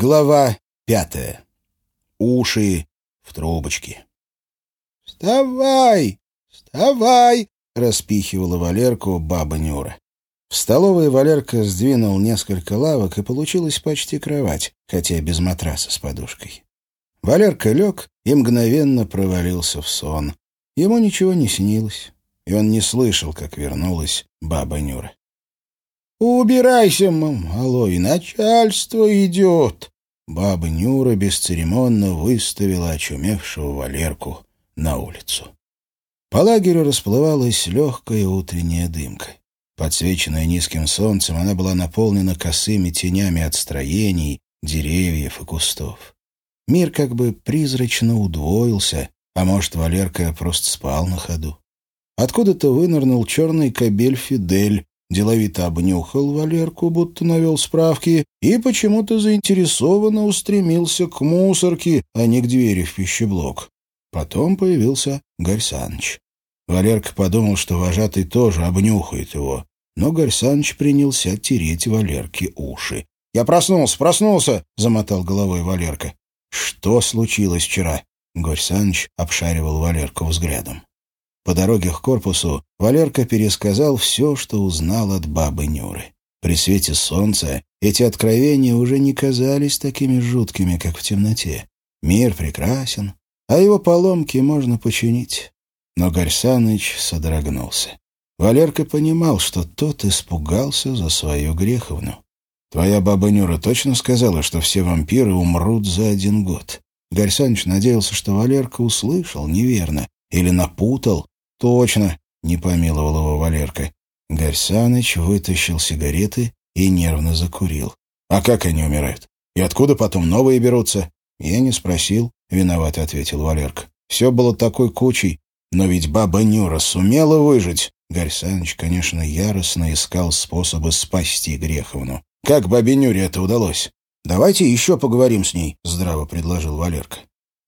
Глава пятая. Уши в трубочке. «Вставай! Вставай!» — распихивала Валерку баба Нюра. В столовой Валерка сдвинул несколько лавок, и получилась почти кровать, хотя без матраса с подушкой. Валерка лег и мгновенно провалился в сон. Ему ничего не снилось, и он не слышал, как вернулась баба Нюра. «Убирайся, мало, и начальство идет!» Баба Нюра бесцеремонно выставила очумевшего Валерку на улицу. По лагерю расплывалась легкая утренняя дымка. Подсвеченная низким солнцем, она была наполнена косыми тенями от строений, деревьев и кустов. Мир как бы призрачно удвоился, а может, Валерка просто спал на ходу. Откуда-то вынырнул черный кобель Фидель, деловито обнюхал Валерку, будто навел справки, и почему-то заинтересованно устремился к мусорке, а не к двери в пищеблок. Потом появился Гарь. Валерка подумал, что вожатый тоже обнюхает его, но Гарь принялся тереть Валерке уши. «Я проснулся, проснулся!» — замотал головой Валерка. «Что случилось вчера?» — Горь Саныч обшаривал Валерку взглядом. По дороге к корпусу Валерка пересказал все, что узнал от бабы Нюры. При свете солнца эти откровения уже не казались такими жуткими, как в темноте. Мир прекрасен, а его поломки можно починить. Но Горсаныч содрогнулся. Валерка понимал, что тот испугался за свою Греховну. «Твоя баба Нюра точно сказала, что все вампиры умрут за один год?» Гарсаныч надеялся, что Валерка услышал неверно или напутал, «Точно», — не помиловал его Валерка. Гарсаныч вытащил сигареты и нервно закурил. «А как они умирают? И откуда потом новые берутся?» «Я не спросил», — виновато ответил Валерка. «Все было такой кучей. Но ведь баба Нюра сумела выжить». Гарь конечно, яростно искал способы спасти Греховну. «Как бабе Нюре это удалось?» «Давайте еще поговорим с ней», — здраво предложил Валерка.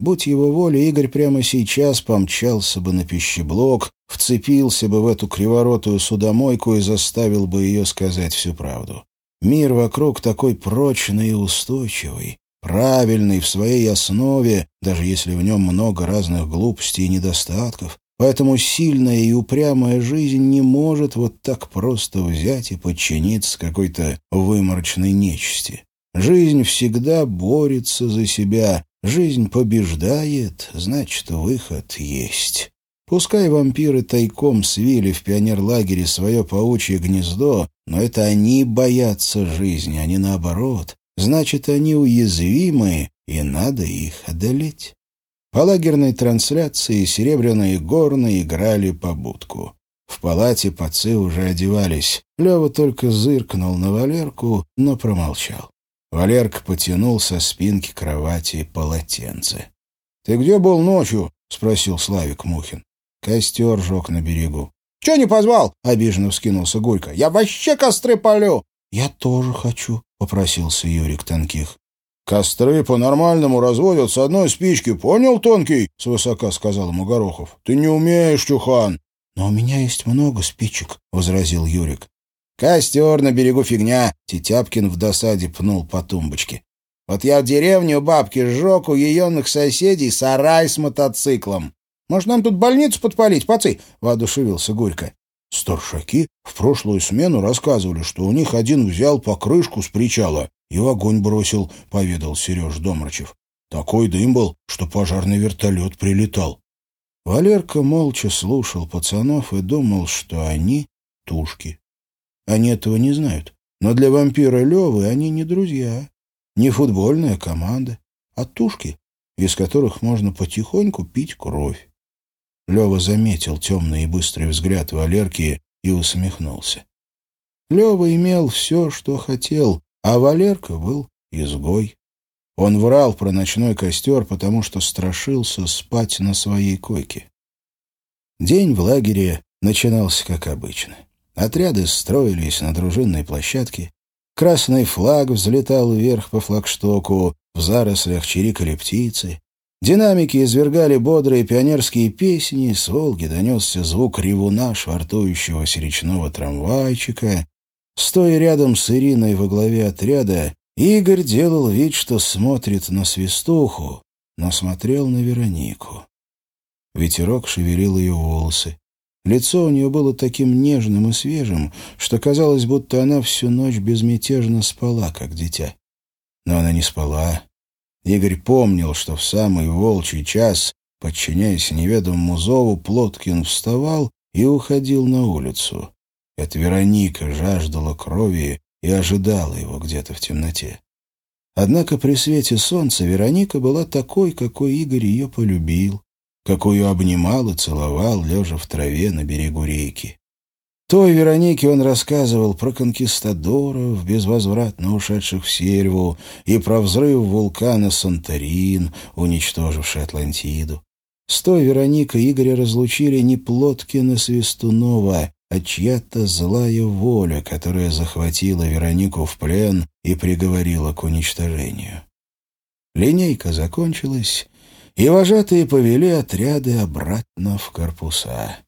Будь его воля, Игорь прямо сейчас помчался бы на пищеблок, вцепился бы в эту криворотую судомойку и заставил бы ее сказать всю правду. Мир вокруг такой прочный и устойчивый, правильный в своей основе, даже если в нем много разных глупостей и недостатков, Поэтому сильная и упрямая жизнь не может вот так просто взять и подчиниться какой-то выморочной нечисти. Жизнь всегда борется за себя, Жизнь побеждает, значит, выход есть. Пускай вампиры тайком свили в пионерлагере свое паучье гнездо, но это они боятся жизни, а не наоборот. Значит, они уязвимы, и надо их одолеть. По лагерной трансляции серебряные горны играли по будку. В палате пацы уже одевались. Лева только зыркнул на Валерку, но промолчал. Валерка потянул со спинки кровати полотенце. — Ты где был ночью? — спросил Славик Мухин. Костер жег на берегу. — Че не позвал? — обиженно вскинулся Гулька. — Я вообще костры полю. — Я тоже хочу, — попросился Юрик Тонких. — Костры по-нормальному разводят с одной спички, понял, Тонкий? — свысока сказал ему Горохов. — Ты не умеешь, Чухан. — Но у меня есть много спичек, — возразил Юрик. «Костер на берегу фигня!» — Тетяпкин в досаде пнул по тумбочке. «Вот я в деревню бабки сжег у еенных соседей сарай с мотоциклом. Может, нам тут больницу подпалить, пацы?» — воодушевился Горько. Старшаки в прошлую смену рассказывали, что у них один взял покрышку с причала и в огонь бросил, — поведал Сереж Домрачев. Такой дым был, что пожарный вертолет прилетал. Валерка молча слушал пацанов и думал, что они — тушки. Они этого не знают. Но для вампира Левы они не друзья, не футбольная команда, а тушки, из которых можно потихоньку пить кровь. Лева заметил темный и быстрый взгляд Валерки и усмехнулся. Лева имел все, что хотел, а Валерка был изгой. Он врал про ночной костер, потому что страшился спать на своей койке. День в лагере начинался как обычно. Отряды строились на дружинной площадке. Красный флаг взлетал вверх по флагштоку, в зарослях чирикали птицы. Динамики извергали бодрые пионерские песни, с Волги донесся звук ревуна, швартующегося речного трамвайчика. Стоя рядом с Ириной во главе отряда, Игорь делал вид, что смотрит на свистуху, но смотрел на Веронику. Ветерок шевелил ее волосы. Лицо у нее было таким нежным и свежим, что казалось, будто она всю ночь безмятежно спала, как дитя. Но она не спала. Игорь помнил, что в самый волчий час, подчиняясь неведомому зову, Плоткин вставал и уходил на улицу. Это Вероника жаждала крови и ожидала его где-то в темноте. Однако при свете солнца Вероника была такой, какой Игорь ее полюбил, какую обнимал и целовал, лежа в траве на берегу реки. Той Веронике он рассказывал про конкистадоров, безвозвратно ушедших в сельву, и про взрыв вулкана Санторин, уничтоживший Атлантиду. С той Вероникой Игоря разлучили не Плоткина Свистунова, а чья-то злая воля, которая захватила Веронику в плен и приговорила к уничтожению. Линейка закончилась, и вожатые повели отряды обратно в корпуса.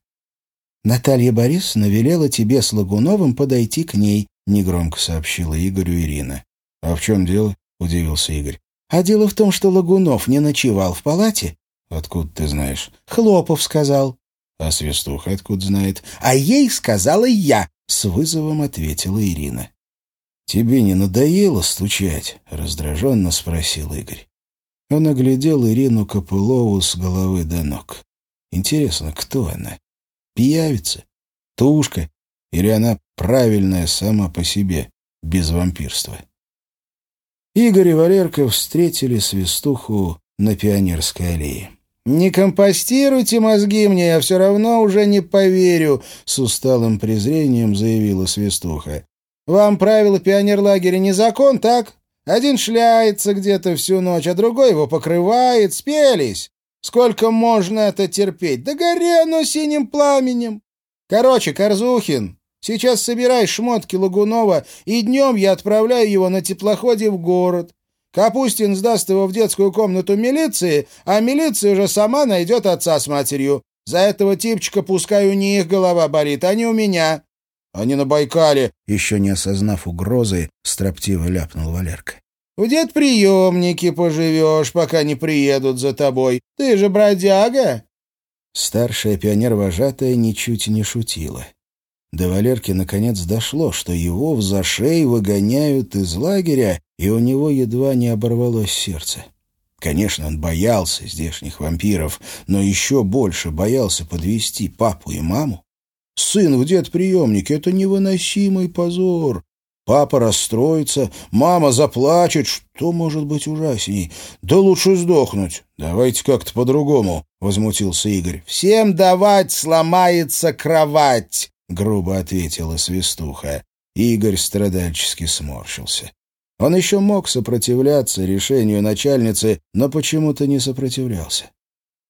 «Наталья Борисовна велела тебе с Лагуновым подойти к ней», — негромко сообщила Игорю Ирина. «А в чем дело?» — удивился Игорь. «А дело в том, что Лагунов не ночевал в палате». «Откуда ты знаешь?» «Хлопов сказал». «А Свистуха откуда знает?» «А ей сказала я», — с вызовом ответила Ирина. «Тебе не надоело стучать?» — раздраженно спросил Игорь. Он оглядел Ирину Копылову с головы до ног. Интересно, кто она? Пьявица? Тушка? Или она правильная сама по себе, без вампирства? Игорь и Валерка встретили свистуху на Пионерской аллее. «Не компостируйте мозги мне, я все равно уже не поверю», — с усталым презрением заявила свистуха. «Вам правила пионерлагеря не закон, так? Один шляется где-то всю ночь, а другой его покрывает. Спелись. Сколько можно это терпеть? Да горе оно синим пламенем. Короче, Корзухин, сейчас собирай шмотки Лагунова, и днем я отправляю его на теплоходе в город. Капустин сдаст его в детскую комнату милиции, а милиция уже сама найдет отца с матерью. За этого типчика пускай у них голова болит, а не у меня. Они на Байкале, еще не осознав угрозы, строптиво ляпнул Валерка. В дед-приемнике поживешь, пока не приедут за тобой. Ты же бродяга. Старшая пионер-вожатая ничуть не шутила. До Валерки наконец дошло, что его в зашей выгоняют из лагеря, и у него едва не оборвалось сердце. Конечно, он боялся здешних вампиров, но еще больше боялся подвести папу и маму. Сын в дед-приемнике — это невыносимый позор. Папа расстроится, мама заплачет. Что может быть ужасней? Да лучше сдохнуть. Давайте как-то по-другому, — возмутился Игорь. Всем давать сломается кровать, — грубо ответила свистуха. Игорь страдальчески сморщился. Он еще мог сопротивляться решению начальницы, но почему-то не сопротивлялся.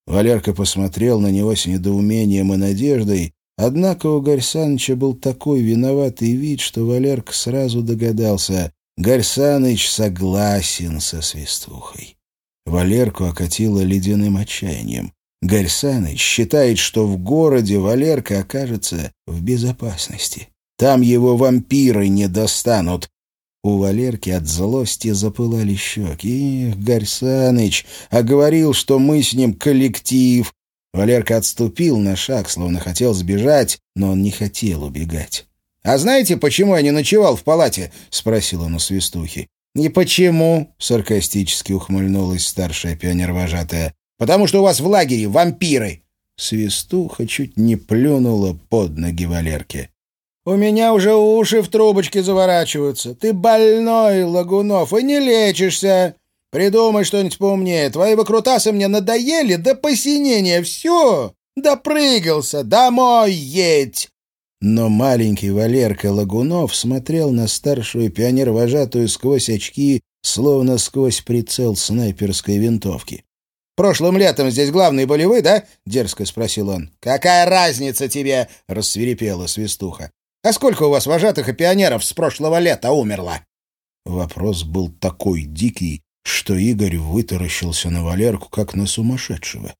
Валерка посмотрел на него с недоумением и надеждой, Однако у Гарьсаныча был такой виноватый вид, что Валерка сразу догадался. Гарьсаныч согласен со свистухой. Валерку окатило ледяным отчаянием. Гарьсаныч считает, что в городе Валерка окажется в безопасности. Там его вампиры не достанут. У Валерки от злости запылали щеки. Эх, Гарьсаныч, а говорил, что мы с ним коллектив, Валерка отступил на шаг, словно хотел сбежать, но он не хотел убегать. «А знаете, почему я не ночевал в палате?» — спросил он у свистухи. «Не почему», — саркастически ухмыльнулась старшая пионервожатая. «Потому что у вас в лагере вампиры». Свистуха чуть не плюнула под ноги Валерке. «У меня уже уши в трубочке заворачиваются. Ты больной, Лагунов, и не лечишься. Придумай что-нибудь поумнее. Твои выкрутасы мне надоели до посинения. Все, допрыгался. Домой едь!» Но маленький Валерка Лагунов смотрел на старшую пионер-вожатую сквозь очки, словно сквозь прицел снайперской винтовки. «Прошлым летом здесь главные были вы, да?» — дерзко спросил он. «Какая разница тебе?» — рассверепела свистуха. «А сколько у вас вожатых и пионеров с прошлого лета умерло?» Вопрос был такой дикий, что Игорь вытаращился на Валерку, как на сумасшедшего.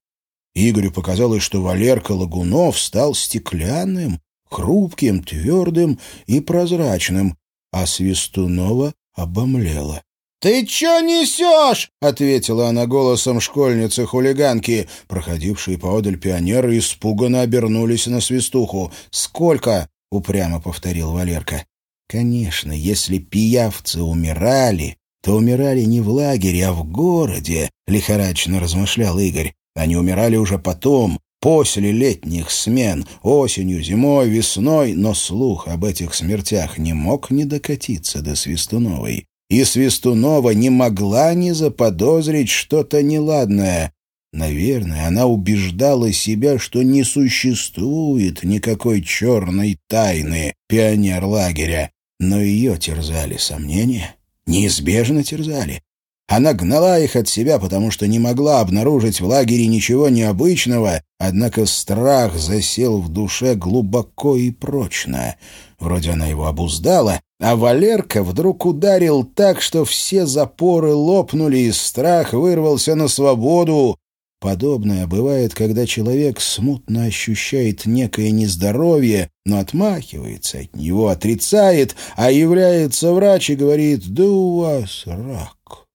Игорю показалось, что Валерка Лагунов стал стеклянным, хрупким, твердым и прозрачным, а Свистунова обомлела. «Ты чё несешь?» — ответила она голосом школьницы-хулиганки. Проходившие поодаль пионеры испуганно обернулись на свистуху. «Сколько?» — упрямо повторил Валерка. «Конечно, если пиявцы умирали, то умирали не в лагере, а в городе», — лихорадочно размышлял Игорь. «Они умирали уже потом, после летних смен, осенью, зимой, весной, но слух об этих смертях не мог не докатиться до Свистуновой и Свистунова не могла не заподозрить что-то неладное. Наверное, она убеждала себя, что не существует никакой черной тайны пионер-лагеря, но ее терзали сомнения, неизбежно терзали. Она гнала их от себя, потому что не могла обнаружить в лагере ничего необычного, однако страх засел в душе глубоко и прочно. Вроде она его обуздала, а Валерка вдруг ударил так, что все запоры лопнули, и страх вырвался на свободу. Подобное бывает, когда человек смутно ощущает некое нездоровье, но отмахивается от него, отрицает, а является врач и говорит «Да у вас рак».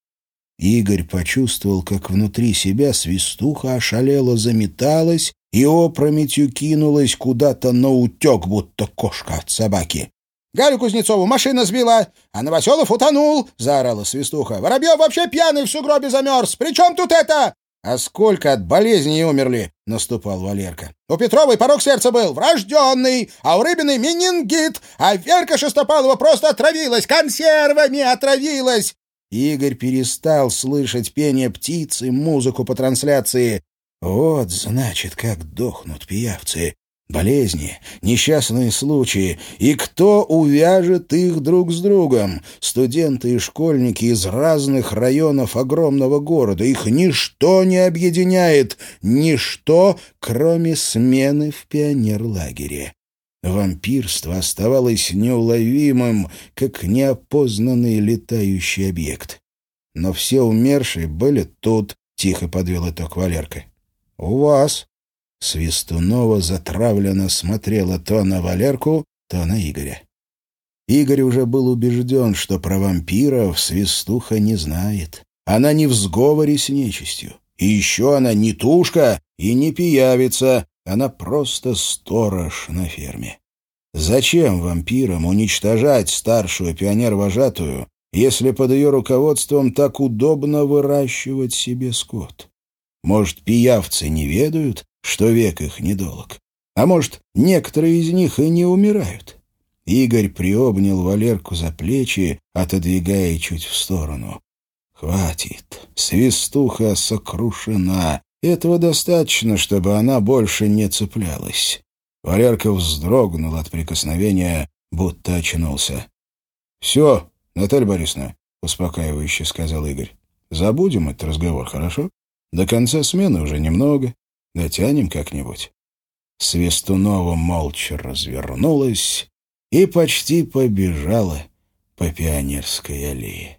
Игорь почувствовал, как внутри себя свистуха ошалела, заметалась и опрометью кинулась куда-то на утек, будто кошка от собаки. «Галю Кузнецову машина сбила, а Новоселов утонул!» — заорала свистуха. «Воробьев вообще пьяный в сугробе замерз! При чем тут это?» «А сколько от болезни умерли?» — наступал Валерка. «У Петровой порог сердца был врожденный, а у Рыбиной менингит, а Верка Шестопалова просто отравилась, консервами отравилась!» Игорь перестал слышать пение птицы, музыку по трансляции. Вот, значит, как дохнут пиявцы. Болезни, несчастные случаи. И кто увяжет их друг с другом? Студенты и школьники из разных районов огромного города. Их ничто не объединяет. Ничто, кроме смены в пионерлагере. Вампирство оставалось неуловимым, как неопознанный летающий объект. Но все умершие были тут, — тихо подвел итог Валерка. — У вас. Свистунова затравленно смотрела то на Валерку, то на Игоря. Игорь уже был убежден, что про вампиров Свистуха не знает. Она не в сговоре с нечистью. И еще она не тушка и не пиявица, она просто сторож на ферме. Зачем вампирам уничтожать старшую пионер-вожатую, если под ее руководством так удобно выращивать себе скот? Может, пиявцы не ведают, что век их недолг? А может, некоторые из них и не умирают? Игорь приобнял Валерку за плечи, отодвигая чуть в сторону. «Хватит. Свистуха сокрушена. Этого достаточно, чтобы она больше не цеплялась. Валерка вздрогнул от прикосновения, будто очнулся. — Все, Наталья Борисовна, — успокаивающе сказал Игорь. — Забудем этот разговор, хорошо? До конца смены уже немного. Дотянем как-нибудь. Свистунова молча развернулась и почти побежала по Пионерской аллее.